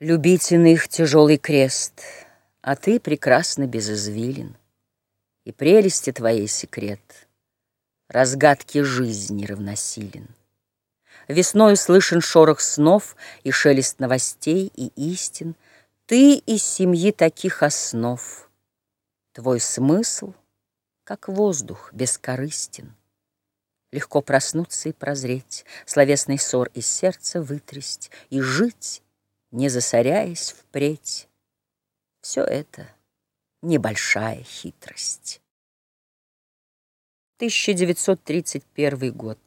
Любить иных тяжелый крест, А ты прекрасно без извилин, И прелести твоей секрет Разгадке жизни равносилен. Весною слышен шорох снов И шелест новостей и истин. Ты из семьи таких основ. Твой смысл, как воздух, бескорыстен. Легко проснуться и прозреть, Словесный ссор из сердца вытрясть И жить, не засоряясь впредь. Все это небольшая хитрость. 1931 год.